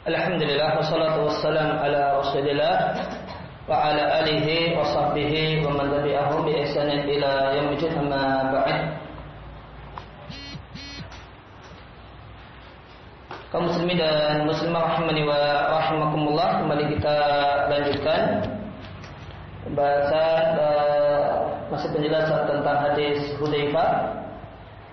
Alhamdulillah wassalatu wassalam ala Rasulillah wa ala alihi wa sahbihi wa man tabi'ahum bi ihsanin ila yaumil amma ba'd. Kaum muslimin dan muslimah rahimani wa rahimakumullah kembali kita lanjutkan pembahasan uh, masih penjelasan tentang hadis Hudzaifah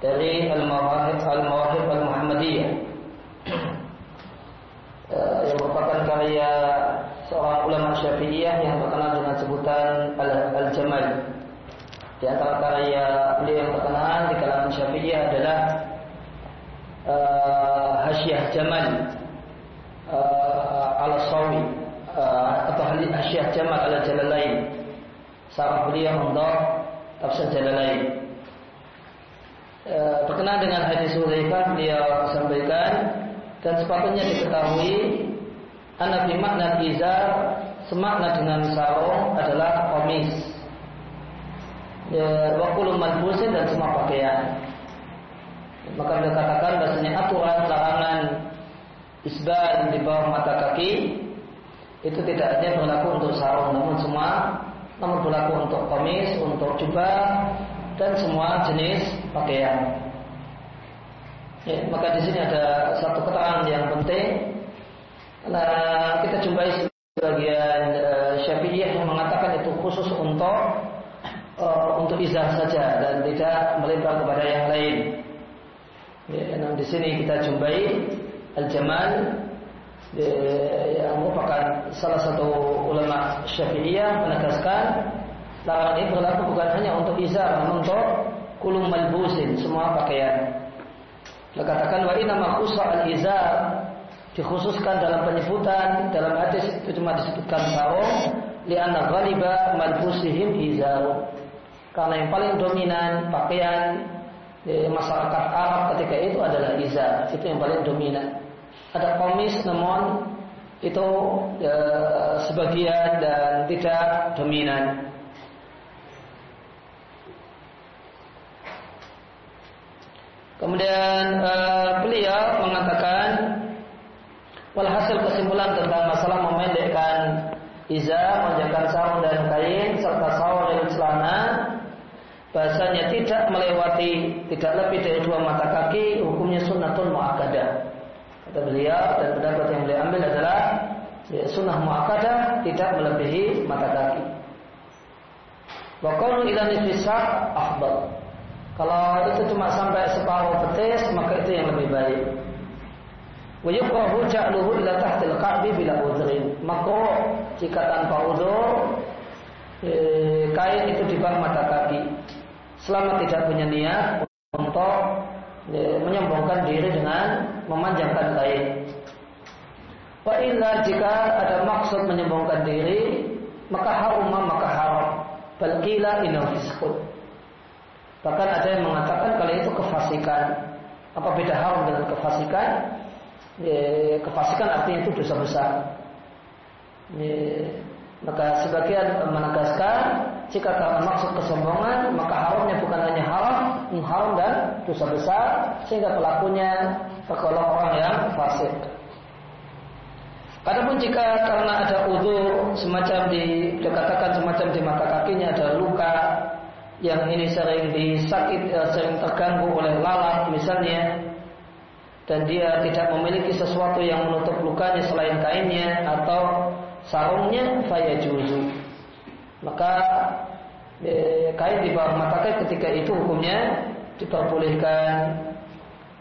dari Al-Mawahib Al-Mawahib Al-Muhammadiyah uh, yang merupakan karya seorang ulama Syafi'iyah yang terkenal dengan sebutan Al-Jamal. Di antara karya beliau yang terkenal di kalangan Syafi'iyah adalah uh, Hasyiah Jamal uh, Al-Sawi uh, atau Hasyiah Jamal Al-Jalalain. Sarah beliau untuk tafsir Jalalain. Uh, berkenaan dengan hadis Hudzaifah beliau sampaikan dan sepatutnya diketahui anak makna izar semakna dengan sarung adalah komis ya, wakulu manfusin dan semua pakaian maka dia katakan bahasanya aturan larangan isbal di bawah mata kaki itu tidak hanya berlaku untuk sarung namun semua namun berlaku untuk komis, untuk jubah dan semua jenis pakaian. Ya, maka di sini ada satu keterangan yang penting. Nah, kita jumpai sebagian uh, Syafi'iyah yang mengatakan itu khusus untuk uh, untuk izah saja dan tidak melebar kepada yang lain. Ya, nah, di sini kita jumpai Al-Jamal ya, yang merupakan salah satu ulama Syafi'iyah menegaskan larangan ini berlaku bukan hanya untuk izar namun untuk kulum malbusin semua pakaian. Dia katakan wa inna makhusa al-izar dikhususkan dalam penyebutan dalam hadis itu cuma disebutkan sarung lianna ghaliba malbusihim izar. Karena yang paling dominan pakaian di masyarakat Arab ketika itu adalah izar. Itu yang paling dominan. Ada komis namun itu ya, sebagian dan tidak dominan. Kemudian uh, beliau mengatakan walhasil kesimpulan tentang masalah memendekkan iza, menjaga sarung dan kain serta sarung dan celana bahasanya tidak melewati tidak lebih dari dua mata kaki hukumnya sunnatul muakkadah. Kata beliau dan pendapat yang beliau ambil adalah ya, sunnah muakkadah tidak melebihi mata kaki. Wa qawlu ila afdal kalau itu cuma sampai separuh betis, maka itu yang lebih baik. Wa yukrahu ja'luhu ila tahtil ka'bi bila udhrin. Makruh jika tanpa udhur eh, kain itu di bawah mata kaki. Selama tidak punya niat untuk eh, diri dengan memanjangkan kain. Wa illa jika ada maksud menyombongkan diri, maka harum maka haram. Bal qila innahu fiskun. Bahkan ada yang mengatakan kalau itu kefasikan. Apa beda haram dengan kefasikan? E, kefasikan artinya itu dosa besar. E, maka sebagian menegaskan jika karena maksud kesombongan maka haramnya bukan hanya haram, haram dan dosa besar sehingga pelakunya tergolong orang yang fasik. Adapun jika karena ada udur semacam di dikatakan semacam di mata kakinya ada luka yang ini sering disakit, eh, sering terganggu oleh lalat misalnya, dan dia tidak memiliki sesuatu yang menutup lukanya selain kainnya atau sarungnya, faya juzu. Maka eh, kain di bawah mata kain ketika itu hukumnya diperbolehkan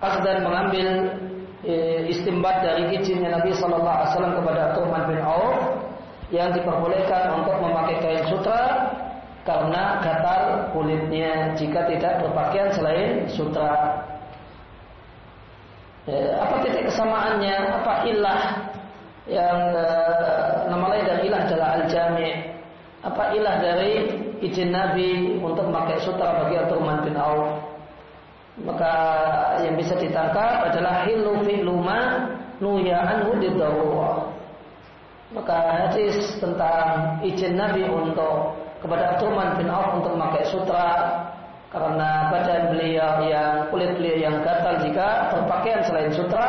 dan mengambil e, istimbat dari izinnya Nabi Shallallahu Alaihi Wasallam kepada Abdurrahman bin Auf yang diperbolehkan untuk memakai kain sutra karena gatal kulitnya jika tidak berpakaian selain sutra. Ya, apa titik kesamaannya? Apa ilah yang e, nama lain dari ilah adalah al-jami? Apa ilah dari izin Nabi untuk memakai sutra bagi Abdurrahman bin Auf? Maka yang bisa ditangkap adalah hilu fi'luma nuya anhu Maka hadis tentang izin Nabi untuk kepada Abdurrahman bin Auf untuk memakai sutra karena badan beliau yang kulit beliau yang gatal jika berpakaian selain sutra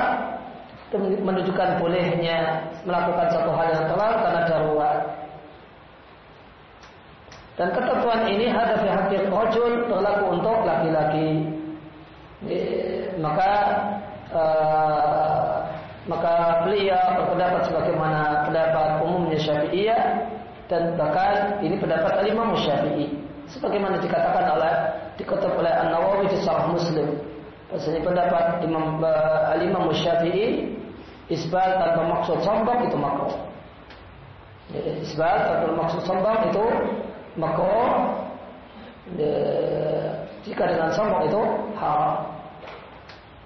menunjukkan bolehnya melakukan satu hal yang terlarang karena darurat. Dan ketentuan ini hadaf hakir rojul berlaku untuk laki-laki. Maka uh, maka beliau berpendapat sebagaimana pendapat umumnya Syafi'iyah dan bahkan ini pendapat Imam Syafi'i sebagaimana dikatakan oleh dikutip oleh An Nawawi di Sahih Muslim. Bahasanya pendapat Imam uh, Imam Syafi'i isbal tanpa maksud sombong itu makruh. Ya, isbal tanpa maksud sombong itu makruh. Ya, jika dengan sombong itu haram.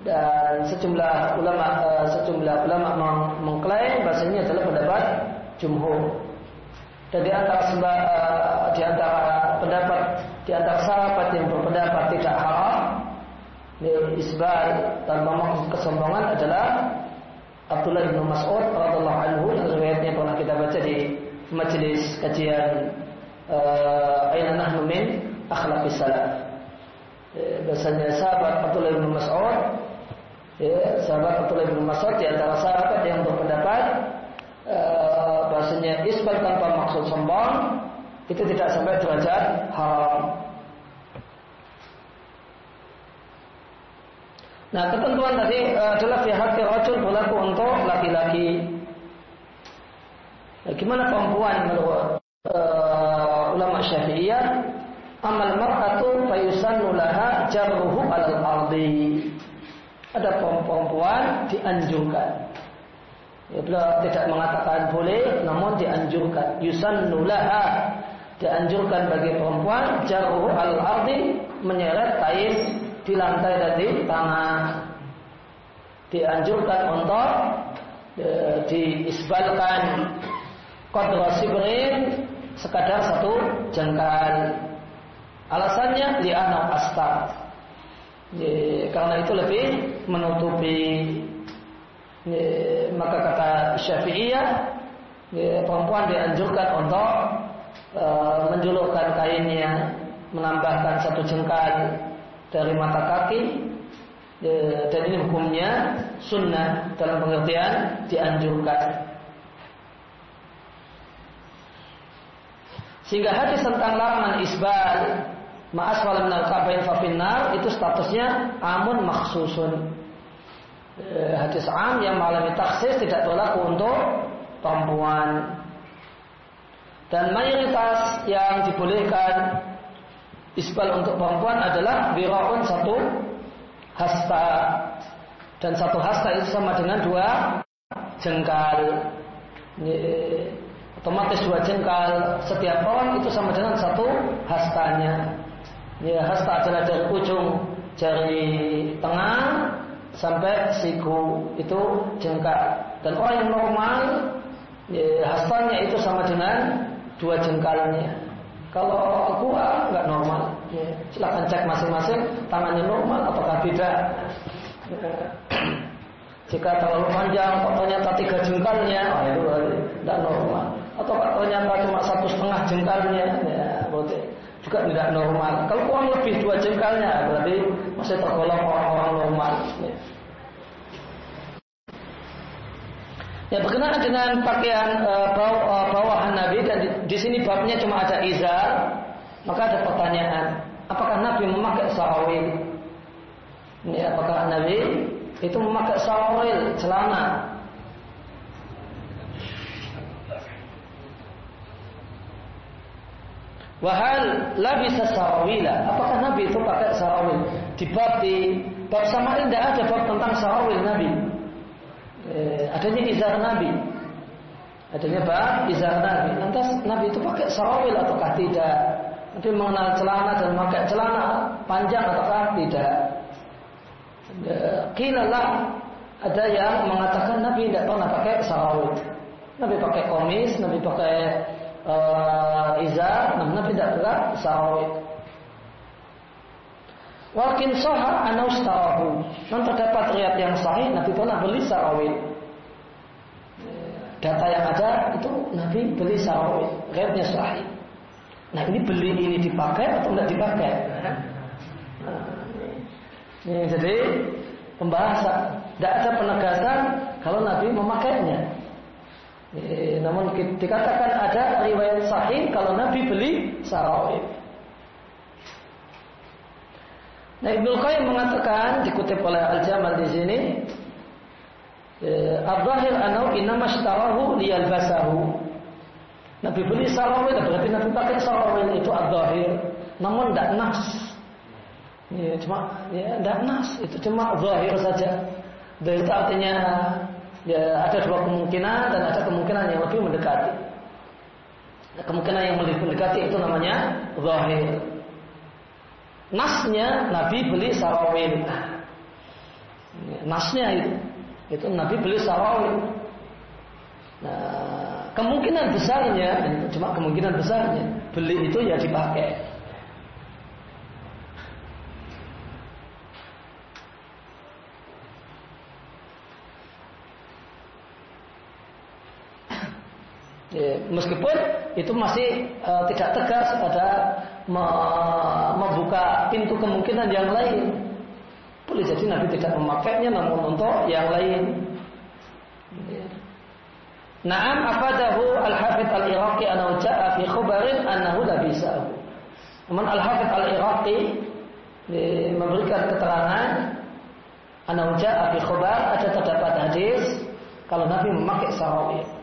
Dan sejumlah ulama uh, sejumlah ulama meng mengklaim bahasanya adalah pendapat jumhur. Dan di antara sembah, uh, di antara pendapat di antara sahabat yang berpendapat tidak haram isbal tanpa maksud kesombongan adalah Abdullah bin Mas'ud radhiallahu anhu yang riwayatnya pernah kita baca di majelis kajian uh, Aina nahnu min akhlaqis salaf. Ya, bahasanya sahabat Abdullah bin Mas'ud ya, sahabat Abdullah bin Mas'ud di antara sahabat yang berpendapat uh, bahasanya isbal tanpa maksud sombong itu tidak sampai derajat haram. Nah ketentuan tadi uh, adalah pihak rajul berlaku untuk laki-laki. Nah, gimana perempuan menurut uh, ulama syafi'iyah? Amal mar'atu fayusannu laha jarruhu alal ardi. Ada perempuan dianjurkan. Ya, beliau tidak mengatakan boleh, namun dianjurkan. Yusannu laha dianjurkan bagi perempuan jarruhu alal ardi menyeret kain di lantai dan di tanah. Dianjurkan untuk e, diisbalkan sibrin sekadar satu jengkal. Alasannya li'anau astar. E, karena itu lebih menutupi e, maka kata Syafi'iyah e, perempuan dianjurkan untuk e, menjulurkan kainnya menambahkan satu jengkal dari mata kaki ya, dan ini hukumnya sunnah dalam pengertian dianjurkan. Sehingga hadis tentang larangan isbal ma'as wal minal kabain fafinnar itu statusnya amun maksusun. Ya, hadis am yang mengalami taksis tidak berlaku untuk perempuan. Dan mayoritas yang dibolehkan Isbal untuk perempuan adalah biraun satu hasta dan satu hasta itu sama dengan dua jengkal. Ini, otomatis dua jengkal setiap orang itu sama dengan satu hastanya. Ya, hasta adalah dari ujung jari tengah sampai siku itu jengkal. Dan orang yang normal ya, hastanya itu sama dengan dua jengkalnya. Kalau gua nggak normal, ya, silahkan cek masing-masing tangannya normal apakah tidak. Jika terlalu panjang, kok ternyata tiga jengkalnya, oh itu tidak normal. Atau kok ternyata cuma satu setengah jengkalnya, ya berarti juga tidak normal. Kalau kurang lebih dua jengkalnya, berarti masih tergolong orang-orang normal. Ya. Ya berkenaan dengan pakaian uh, bawah, uh, bawahan Nabi dan di, di sini babnya cuma ada izar, maka ada pertanyaan, apakah Nabi memakai sarawil? Ini apakah Nabi itu memakai sarawil celana? Wahal labisa sarawila. Apakah Nabi itu pakai sarawil? Di bab di bab sama ini tidak ada bab tentang sarawil Nabi eh, adanya izar Nabi. Adanya apa? Izar Nabi. Lantas Nabi itu pakai sarawil ataukah tidak? Nabi mengenal celana dan memakai celana panjang ataukah tidak? Kilalah ada yang mengatakan Nabi tidak pernah pakai sarawil. Nabi pakai komis, Nabi pakai uh, izar, namun Nabi tidak pakai sarawil. Wakin soha anaustarahu. Non terdapat riat yang sahih Nabi pernah beli sarawil. Data yang ada itu Nabi beli sarawil. Riatnya sahih. Nah ini beli ini dipakai atau tidak dipakai? Nah, ini jadi pembahasan. Tidak ada penegasan kalau Nabi memakainya. E, namun dikatakan ada riwayat sahih kalau Nabi beli sarawil. Nah Ibnu Qayyim mengatakan dikutip oleh Al-Jamal di sini Abdahir anau inna mashtarahu liyalbasahu. Nabi beli sarawil berarti Nabi pakai sarawil itu abdahir. Namun tidak nas. Ya, cuma ya tidak nas itu cuma zahir saja. Dan itu artinya ya ada dua kemungkinan dan ada kemungkinan yang lebih mendekati. Kemungkinan yang lebih mendekati itu namanya zahir. Nasnya Nabi beli sarawil. Nasnya itu. Itu Nabi beli sarawil. Nah, kemungkinan besarnya, cuma kemungkinan besarnya, beli itu ya dipakai. Ya, meskipun itu masih uh, tidak tegas ada membuka pintu kemungkinan yang lain. Boleh jadi Nabi tidak memakainya namun untuk yang lain. Naam afadahu al-Hafidh al-Iraqi annahu ja'a fi khabarin annahu la bisahu. Namun al-Hafidh al-Iraqi memberikan keterangan annahu ja'a fi khabar ada terdapat hadis kalau Nabi memakai sarawih.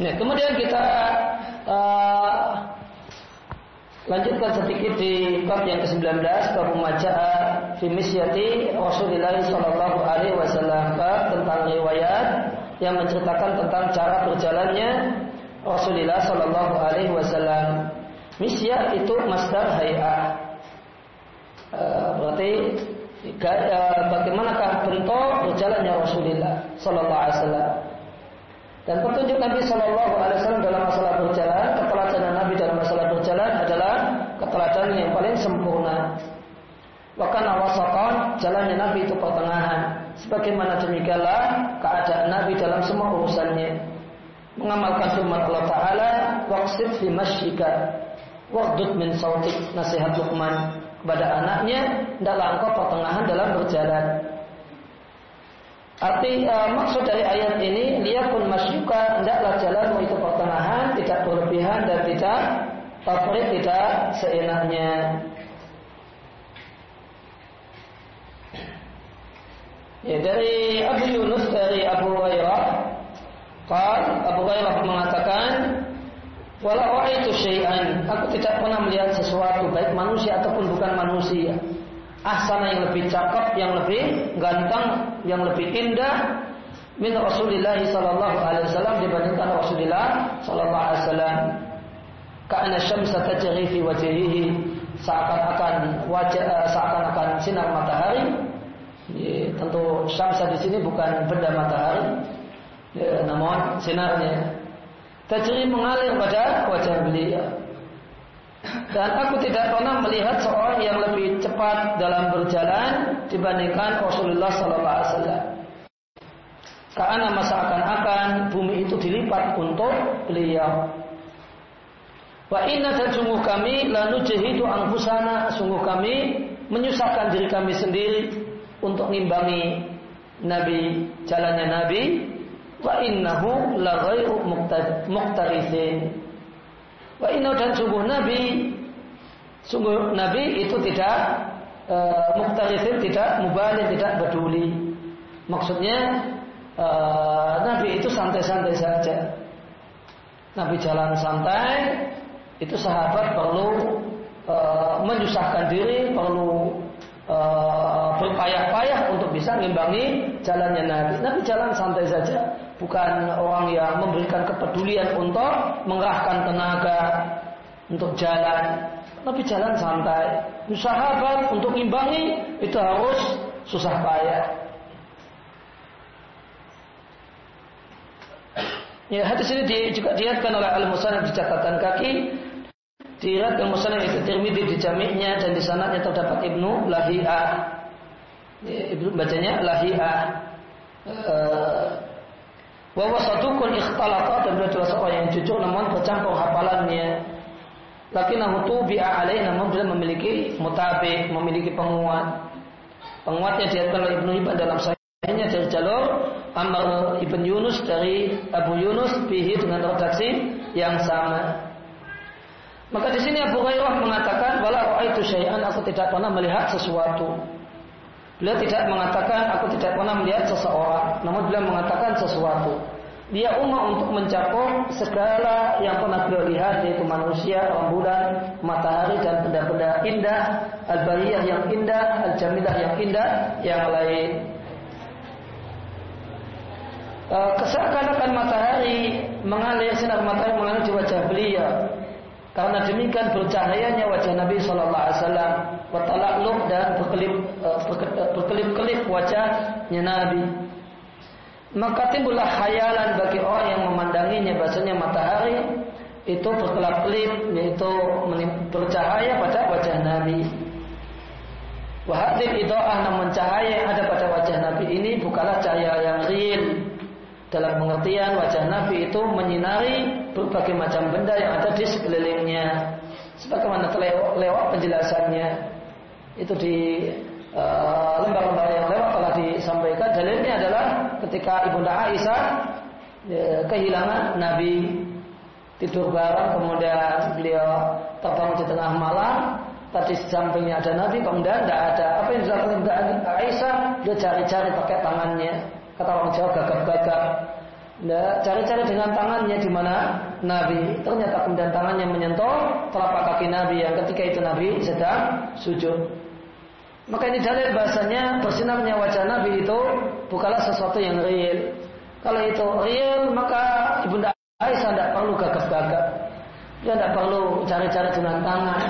Nah, kemudian kita uh, lanjutkan sedikit di bab yang ke-19 bab majaa fi misyati Rasulullah sallallahu alaihi wasallam tentang riwayat yang menceritakan tentang cara berjalannya Rasulullah sallallahu alaihi wasallam. Misyah itu masdar hay'ah. Uh, berarti uh, bagaimanakah bentuk berjalannya Rasulullah sallallahu alaihi wasallam? Dan petunjuk Nabi Shallallahu Alaihi Wasallam dalam masalah berjalan, keteladanan Nabi dalam masalah berjalan adalah keteladanan yang paling sempurna. Bahkan awasakon jalannya Nabi itu pertengahan. Sebagaimana demikianlah keadaan Nabi dalam semua urusannya. Mengamalkan firman Allah Taala, waqsid fi masyika, waqdud min sautik, nasihat Luqman kepada anaknya, hendaklah engkau pertengahan dalam berjalan. Arti uh, maksud dari ayat ini lihat pun masyuka hendaklah jalanmu itu pertengahan, tidak berlebihan dan tidak favorit, tidak seenaknya. Ya, dari Abu Yunus dari Abu Hurairah, Qal Abu Hurairah mengatakan, Walau itu syai'an, aku tidak pernah melihat sesuatu baik manusia ataupun bukan manusia ahsana yang lebih cakep, yang lebih ganteng, yang lebih indah min Rasulullah sallallahu alaihi wasallam dibandingkan Rasulullah sallallahu alaihi wasallam. Karena syamsa tajri fi wajhihi seakan-akan wajah eh, seakan-akan sinar matahari. Ya, tentu syamsa di sini bukan benda matahari, ya, namun sinarnya tajri mengalir pada wajah beliau. Dan aku tidak pernah melihat seorang yang lebih cepat dalam berjalan dibandingkan Rasulullah Sallallahu Alaihi Wasallam. Karena masa akan-akan bumi itu dilipat untuk beliau. Wa inna dan sungguh kami lalu jahidu angkusana sungguh kami menyusahkan diri kami sendiri untuk nimbangi Nabi jalannya Nabi wa innahu la ghairu muqtarizin Wa inna dan sungguh Nabi sungguh Nabi itu tidak e, muktarifin, tidak mubalik, tidak peduli. Maksudnya e, Nabi itu santai-santai saja. Nabi jalan santai, itu sahabat perlu e, menyusahkan diri, perlu e, berpayah-payah untuk bisa mengimbangi jalannya Nabi. Nabi jalan santai saja bukan orang yang memberikan kepedulian untuk mengerahkan tenaga untuk jalan, tapi jalan santai. Sahabat untuk imbangi itu harus susah payah. Ya, hadis ini di, juga dilihatkan oleh Al-Musanad di catatan kaki. Dilihat Al-Musanad itu Tirmidzi di jamiknya dan di sanadnya terdapat Ibnu Lahiyah. Ya, Ibnu bacanya Lahiyah. Uh, Bahwa sadukun ikhtalata dan adalah seorang yang jujur namun bercampur hafalannya. Lakinnahu tubi'a alaih namun beliau memiliki mutabik, memiliki penguat. Penguatnya diatkan oleh Ibnu Hibban dalam sahihnya dari jalur Amr Ibn Yunus dari Abu Yunus bihi dengan redaksi yang sama. Maka di sini Abu Hurairah mengatakan wala itu syai'an aku tidak pernah melihat sesuatu. Beliau tidak mengatakan aku tidak pernah melihat seseorang, namun beliau mengatakan sesuatu. Dia umma untuk mencakup segala yang pernah beliau lihat yaitu manusia, rembulan, matahari dan benda-benda indah, al-bariyah yang indah, al-jamilah yang indah, yang lain. E, matahari mengalir sinar matahari mengalir di. Karena demikian bercahayanya wajah Nabi Shallallahu Alaihi Wasallam bertalakluk dan berkelip eh, eh, berkelip-kelip wajahnya Nabi. Maka timbullah khayalan bagi orang yang memandanginya bahasanya matahari itu berkelap-kelip yaitu bercahaya pada wajah Nabi. Wahadil idoah namun cahaya yang ada pada wajah Nabi ini bukanlah cahaya yang real dalam pengertian wajah Nabi itu menyinari berbagai macam benda yang ada di sekelilingnya. Sebagaimana lewat penjelasannya. Itu di eh, lembar-lembar uh, yang lewat telah disampaikan. Dalilnya adalah ketika ibunda Aisyah ya, kehilangan Nabi. Tidur bareng kemudian beliau terbangun di tengah malam. Tadi sampingnya ada Nabi kemudian tidak ada. Apa yang dilakukan ibunda Aisyah? Dia cari-cari pakai tangannya kata orang Jawa gagap-gagap Nah, cari-cari dengan tangannya di mana Nabi. Ternyata kemudian tangannya menyentuh telapak kaki Nabi yang ketika itu Nabi sedang sujud. Maka ini dalil bahasanya bersinarnya wajah Nabi itu bukanlah sesuatu yang real. Kalau itu real maka ibunda Aisyah tidak perlu gagap-gagap. Dia tidak perlu cari-cari dengan tangan.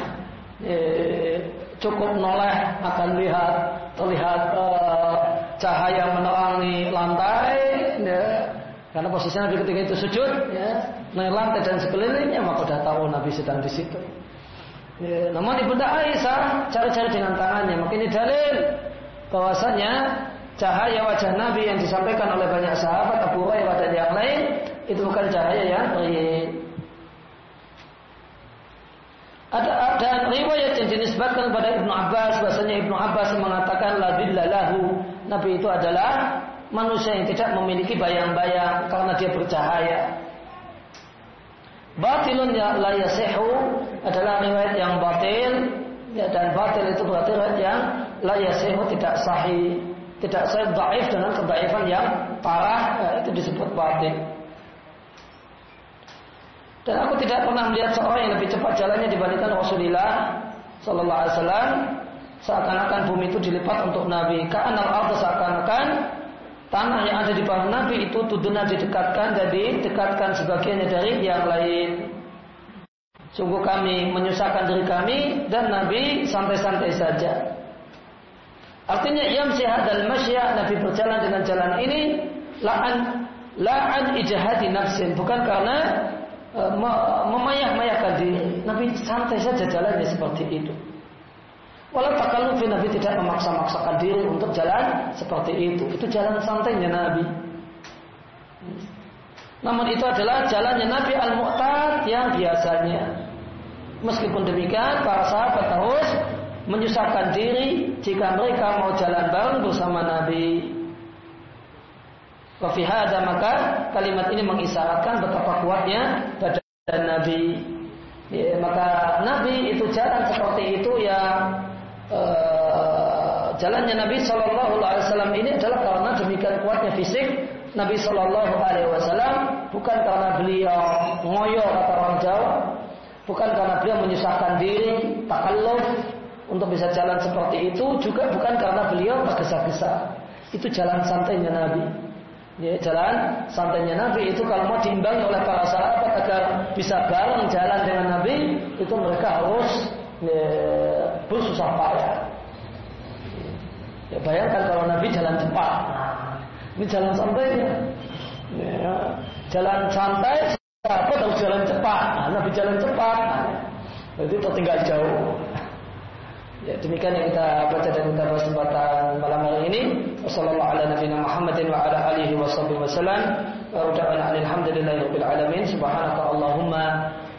Eh, cukup noleh akan lihat terlihat uh, cahaya menerangi lantai. Ya karena posisi Nabi ketika itu sujud, ya, naik lantai dan sekelilingnya, maka sudah tahu Nabi sedang di situ. Ya, namun ibunda Aisyah cari-cari dengan tangannya, maka ini dalil bahwasanya cahaya wajah Nabi yang disampaikan oleh banyak sahabat Abu Hurairah dan yang lain itu bukan cahaya yang. Ada ada riwayat yang dinisbatkan kepada Ibnu Abbas bahasanya Ibnu Abbas mengatakan la lahu Nabi itu adalah manusia yang tidak memiliki bayang-bayang karena dia bercahaya. Batilun ya la yasihu adalah riwayat yang batil ya, dan batil itu berarti riwayat yang la yasihu tidak sahih, tidak sahih dhaif dengan kedaifan yang parah ya, itu disebut batil. Dan aku tidak pernah melihat seorang yang lebih cepat jalannya dibandingkan Rasulullah Sallallahu Alaihi Wasallam seakan-akan bumi itu dilipat untuk Nabi. Karena Allah seakan-akan tanah yang ada di bawah Nabi itu tuduna didekatkan jadi dekatkan sebagiannya dari yang lain. Sungguh kami menyusahkan diri kami dan Nabi santai-santai saja. Artinya yang sehat dan masya Nabi berjalan dengan jalan ini la'an la'an ijahadi nafsin bukan karena uh, memayah-mayahkan diri. Nabi santai saja jalannya seperti itu. Walau takallufi Nabi tidak memaksa-maksakan diri untuk jalan seperti itu. Itu jalan santainya Nabi. Namun itu adalah jalannya Nabi Al-Mu'tad yang biasanya. Meskipun demikian, para sahabat terus menyusahkan diri jika mereka mau jalan bareng bersama Nabi. Wafihada maka kalimat ini mengisyaratkan betapa kuatnya badan Nabi. Ya, maka Nabi itu jalan seperti itu yang uh, jalannya Nabi Shallallahu Alaihi Wasallam ini adalah karena demikian kuatnya fisik Nabi Shallallahu Alaihi Wasallam bukan karena beliau ngoyo kata orang Jawa, bukan karena beliau menyusahkan diri takalluf untuk bisa jalan seperti itu juga bukan karena beliau tergesa-gesa. Itu jalan santainya Nabi. Ya, jalan santainya Nabi itu kalau mau diimbangi oleh para sahabat agar bisa bareng jalan dengan Nabi itu mereka harus bersusah payah. Ya, bayangkan kalau Nabi jalan cepat, nah, ini jalan santainya. Ya, jalan santai, apa tahu jalan cepat. Nah, Nabi jalan cepat, nah, itu tertinggal jauh. Ya, demikian yang kita baca dan kita kesempatan malam hari ini. Wassalamualaikum warahmatullahi wabarakatuh. Subhanaka Allahumma